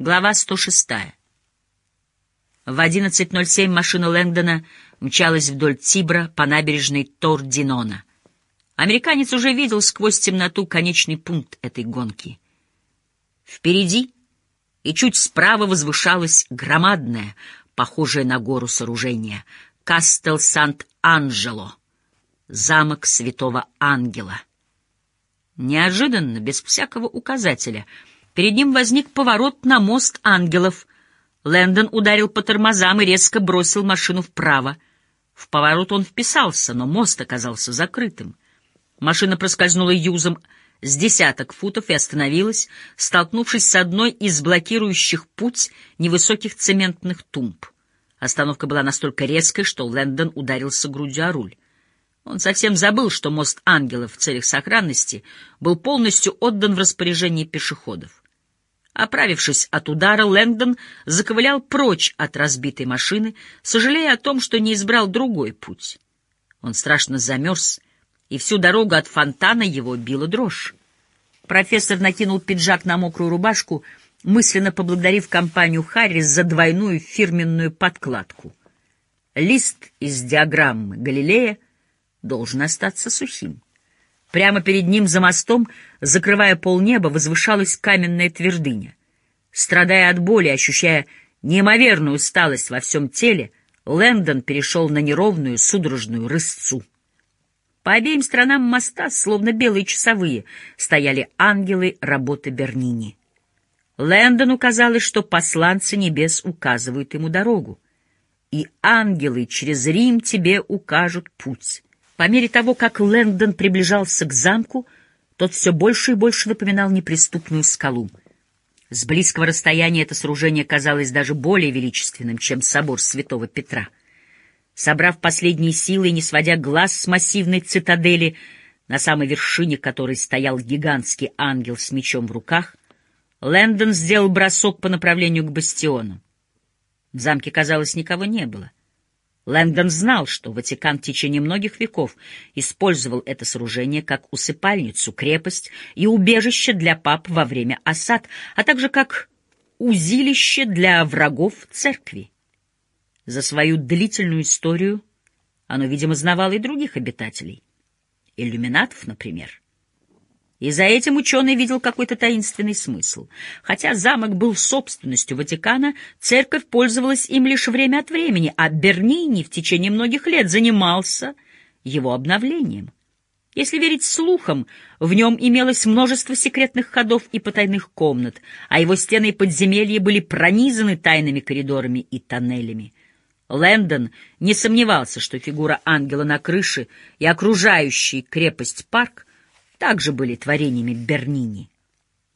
Глава 106. В 11.07 машина Лэнгдона мчалась вдоль Тибра по набережной Тординона. Американец уже видел сквозь темноту конечный пункт этой гонки. Впереди и чуть справа возвышалось громадное, похожее на гору сооружение — Кастел Сант-Анджело, замок святого ангела. Неожиданно, без всякого указателя, перед ним возник поворот на мост ангелов. Лэндон ударил по тормозам и резко бросил машину вправо. В поворот он вписался, но мост оказался закрытым. Машина проскользнула юзом с десяток футов и остановилась, столкнувшись с одной из блокирующих путь невысоких цементных тумб. Остановка была настолько резкой, что Лэндон ударился грудью о руль. Он совсем забыл, что мост ангелов в целях сохранности был полностью отдан в распоряжение пешеходов. Оправившись от удара, Лэнгдон заковылял прочь от разбитой машины, сожалея о том, что не избрал другой путь. Он страшно замерз, и всю дорогу от фонтана его била дрожь. Профессор накинул пиджак на мокрую рубашку, мысленно поблагодарив компанию Харрис за двойную фирменную подкладку. Лист из диаграммы Галилея должен остаться сухим. Прямо перед ним за мостом, закрывая полнеба, возвышалась каменная твердыня. Страдая от боли, ощущая неимоверную усталость во всем теле, Лэндон перешел на неровную судорожную рысцу. По обеим сторонам моста, словно белые часовые, стояли ангелы работы Бернини. Лэндону казалось, что посланцы небес указывают ему дорогу. И ангелы через Рим тебе укажут путь. По мере того, как Лэндон приближался к замку, тот все больше и больше напоминал неприступную скалу. С близкого расстояния это сооружение казалось даже более величественным, чем собор святого Петра — Собрав последние силы и не сводя глаз с массивной цитадели, на самой вершине которой стоял гигантский ангел с мечом в руках, Лэндон сделал бросок по направлению к бастиону. В замке, казалось, никого не было. Лэндон знал, что Ватикан в течение многих веков использовал это сооружение как усыпальницу, крепость и убежище для пап во время осад, а также как узилище для врагов церкви. За свою длительную историю оно, видимо, знавало и других обитателей. Иллюминатов, например. И за этим ученый видел какой-то таинственный смысл. Хотя замок был собственностью Ватикана, церковь пользовалась им лишь время от времени, а Бернини в течение многих лет занимался его обновлением. Если верить слухам, в нем имелось множество секретных ходов и потайных комнат, а его стены и подземелья были пронизаны тайными коридорами и тоннелями. Лэндон не сомневался, что фигура ангела на крыше и окружающий крепость парк также были творениями Бернини.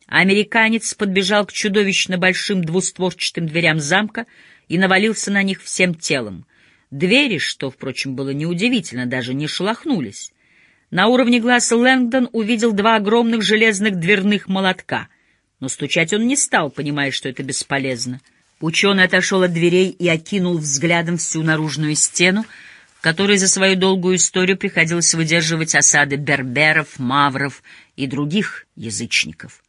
Американец подбежал к чудовищно большим двустворчатым дверям замка и навалился на них всем телом. Двери, что, впрочем, было неудивительно, даже не шелохнулись. На уровне глаз Лэнгдон увидел два огромных железных дверных молотка, но стучать он не стал, понимая, что это бесполезно — Ученый отошел от дверей и окинул взглядом всю наружную стену, которой за свою долгую историю приходилось выдерживать осады берберов, мавров и других язычников.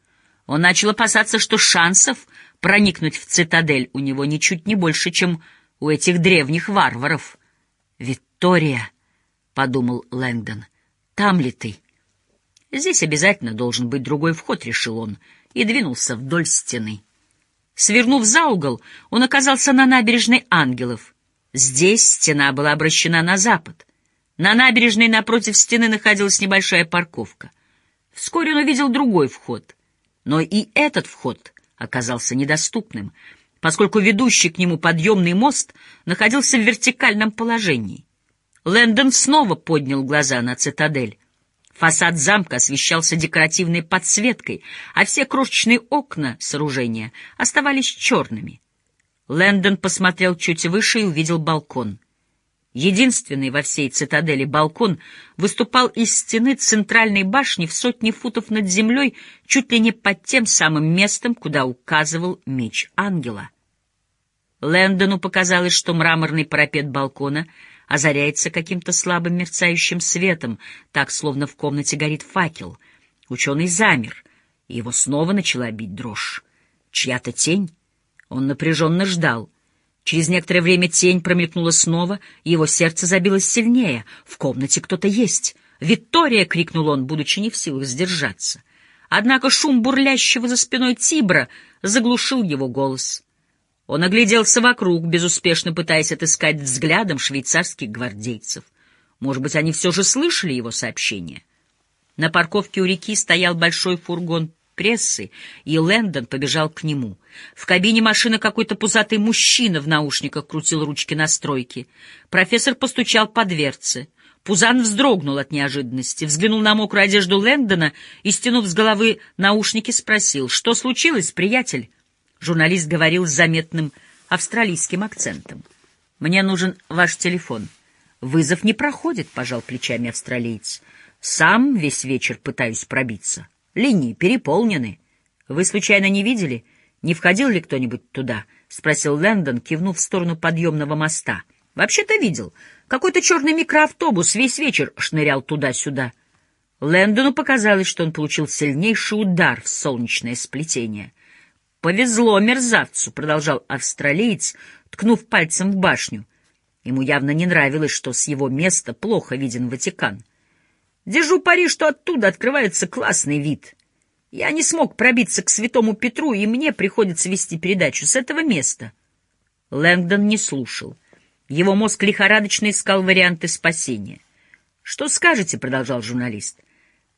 Он начал опасаться, что шансов проникнуть в цитадель у него ничуть не больше, чем у этих древних варваров. «Виктория», — подумал Лэнгдон, — «там ли ты?» «Здесь обязательно должен быть другой вход», — решил он, и двинулся вдоль стены. Свернув за угол, он оказался на набережной Ангелов. Здесь стена была обращена на запад. На набережной напротив стены находилась небольшая парковка. Вскоре он увидел другой вход. Но и этот вход оказался недоступным, поскольку ведущий к нему подъемный мост находился в вертикальном положении. Лэндон снова поднял глаза на цитадель. Фасад замка освещался декоративной подсветкой, а все крошечные окна сооружения оставались черными. Лэндон посмотрел чуть выше и увидел балкон. Единственный во всей цитадели балкон выступал из стены центральной башни в сотни футов над землей, чуть ли не под тем самым местом, куда указывал меч ангела. Лэндону показалось, что мраморный парапет балкона — озаряется каким-то слабым мерцающим светом, так, словно в комнате горит факел. Ученый замер, и его снова начала бить дрожь. Чья-то тень Он напряженно ждал. Через некоторое время тень промелькнула снова, его сердце забилось сильнее. В комнате кто-то есть. «Виктория!» — крикнул он, будучи не в силах сдержаться. Однако шум бурлящего за спиной Тибра заглушил его голос. Он огляделся вокруг, безуспешно пытаясь отыскать взглядом швейцарских гвардейцев. Может быть, они все же слышали его сообщение. На парковке у реки стоял большой фургон прессы, и Лэндон побежал к нему. В кабине машины какой-то пузатый мужчина в наушниках крутил ручки настройки. Профессор постучал по дверце. Пузан вздрогнул от неожиданности, взглянул на мокрую одежду Лэндона и, стянув с головы наушники, спросил, «Что случилось, приятель?» Журналист говорил с заметным австралийским акцентом. «Мне нужен ваш телефон». «Вызов не проходит», — пожал плечами австралиец. «Сам весь вечер пытаюсь пробиться». Линии переполнены. Вы случайно не видели? Не входил ли кто-нибудь туда? — спросил Лэндон, кивнув в сторону подъемного моста. — Вообще-то видел. Какой-то черный микроавтобус весь вечер шнырял туда-сюда. Лэндону показалось, что он получил сильнейший удар в солнечное сплетение. «Повезло мерзавцу», — продолжал австралиец, ткнув пальцем в башню. Ему явно не нравилось, что с его места плохо виден Ватикан. Держу пари, что оттуда открывается классный вид. Я не смог пробиться к святому Петру, и мне приходится вести передачу с этого места. Лэнгдон не слушал. Его мозг лихорадочно искал варианты спасения. «Что скажете?» — продолжал журналист.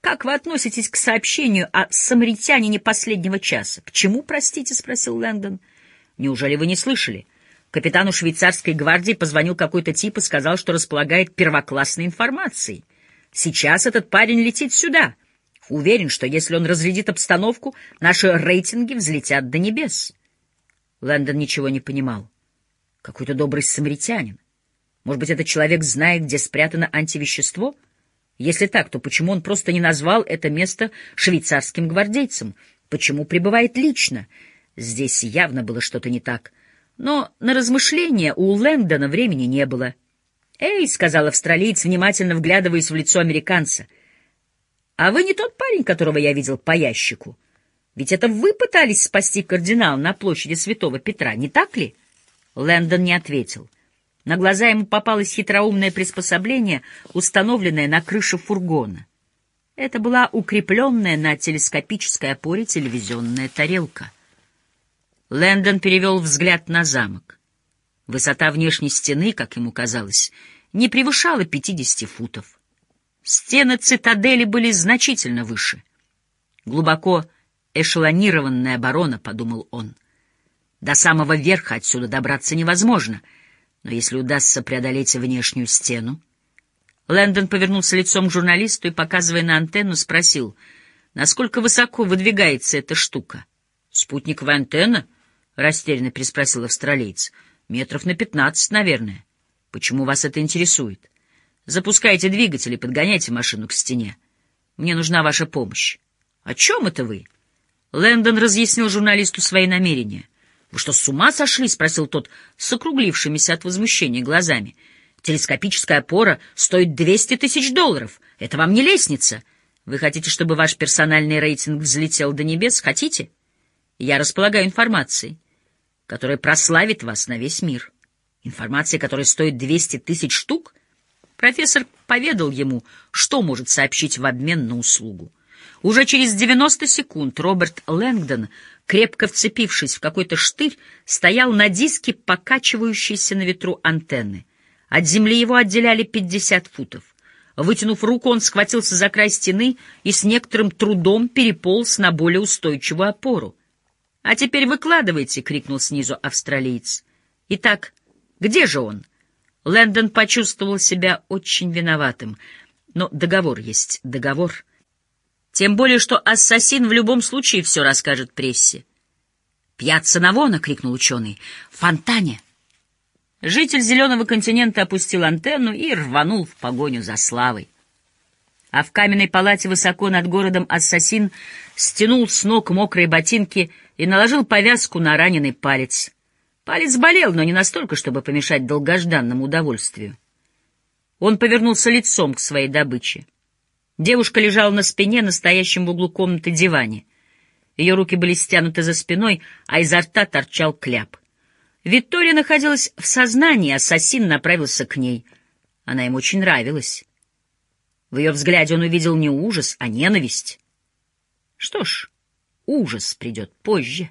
«Как вы относитесь к сообщению о самаритянине последнего часа?» «К чему, простите?» — спросил Лэнгдон. «Неужели вы не слышали?» Капитану швейцарской гвардии позвонил какой-то тип и сказал, что располагает первоклассной информацией. Сейчас этот парень летит сюда. Уверен, что если он разрядит обстановку, наши рейтинги взлетят до небес. Лэндон ничего не понимал. Какой-то добрый самаритянин. Может быть, этот человек знает, где спрятано антивещество? Если так, то почему он просто не назвал это место швейцарским гвардейцем? Почему прибывает лично? Здесь явно было что-то не так. Но на размышления у Лэндона времени не было. «Эй», — сказал австралиец, внимательно вглядываясь в лицо американца, — «а вы не тот парень, которого я видел по ящику? Ведь это вы пытались спасти кардинал на площади Святого Петра, не так ли?» Лэндон не ответил. На глаза ему попалось хитроумное приспособление, установленное на крыше фургона. Это была укрепленная на телескопической опоре телевизионная тарелка. Лэндон перевел взгляд на замок. Высота внешней стены, как ему казалось, не превышала 50 футов. Стены цитадели были значительно выше. Глубоко эшелонированная оборона, — подумал он. До самого верха отсюда добраться невозможно, но если удастся преодолеть внешнюю стену... Лэндон повернулся лицом к журналисту и, показывая на антенну, спросил, насколько высоко выдвигается эта штука. «Спутниковая антенна?» — растерянно переспросил австралиец. Метров на пятнадцать, наверное. Почему вас это интересует? Запускайте двигатель и подгоняйте машину к стене. Мне нужна ваша помощь. О чем это вы? Лэндон разъяснил журналисту свои намерения. Вы что, с ума сошли? спросил тот с округлившимися от возмущения глазами. Телескопическая опора стоит двести тысяч долларов. Это вам не лестница. Вы хотите, чтобы ваш персональный рейтинг взлетел до небес? Хотите? Я располагаю информацией которая прославит вас на весь мир. Информация, которая стоит 200 тысяч штук? Профессор поведал ему, что может сообщить в обмен на услугу. Уже через 90 секунд Роберт Лэнгдон, крепко вцепившись в какой-то штырь, стоял на диске, покачивающейся на ветру антенны. От земли его отделяли 50 футов. Вытянув руку, он схватился за край стены и с некоторым трудом переполз на более устойчивую опору. «А теперь выкладывайте!» — крикнул снизу австралиец. «Итак, где же он?» Лэндон почувствовал себя очень виноватым. Но договор есть договор. Тем более, что ассасин в любом случае все расскажет прессе. «Пьяцца Навона!» — крикнул ученый. «В фонтане!» Житель Зеленого континента опустил антенну и рванул в погоню за славой. А в каменной палате высоко над городом ассасин стянул с ног мокрые ботинки — и наложил повязку на раненый палец. Палец болел, но не настолько, чтобы помешать долгожданному удовольствию. Он повернулся лицом к своей добыче. Девушка лежала на спине, настоящем в углу комнаты диване. Ее руки были стянуты за спиной, а изо рта торчал кляп. Виктория находилась в сознании, ассасин направился к ней. Она ему очень нравилась. В ее взгляде он увидел не ужас, а ненависть. Что ж, ужас придет позже.